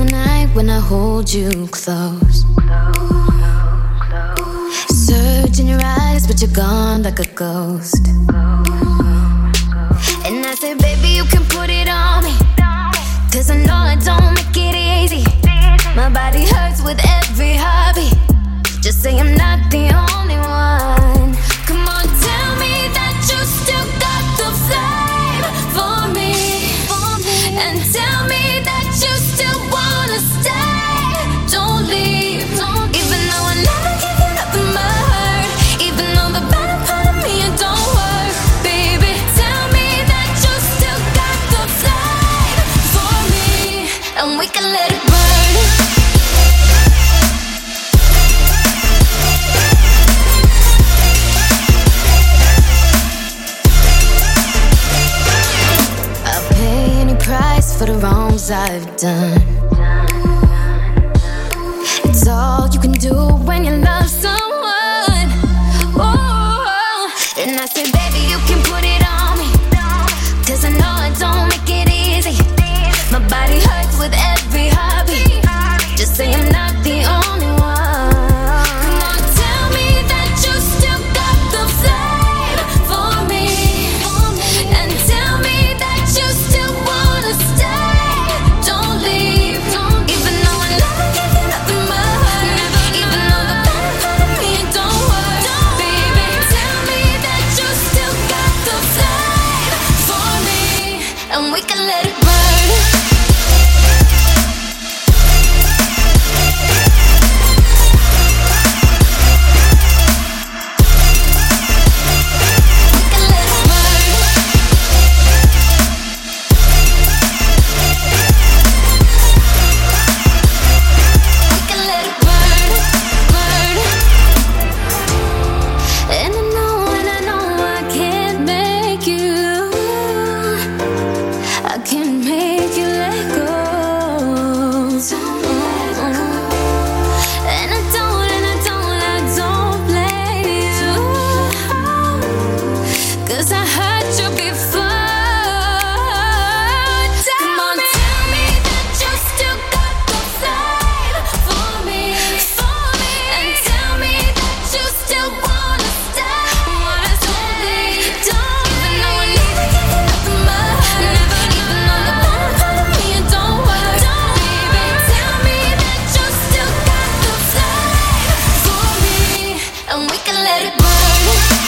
in the night when I hold you close. Search in your eyes, but you're gone like a ghost. And I said, baby, you can put it on me. Cause I know I don't make it easy. My body hurts with every heart. and we can let it burn. I'll pay any price for the wrongs I've done. It's all you can do and we can let it burn. we can let it burn.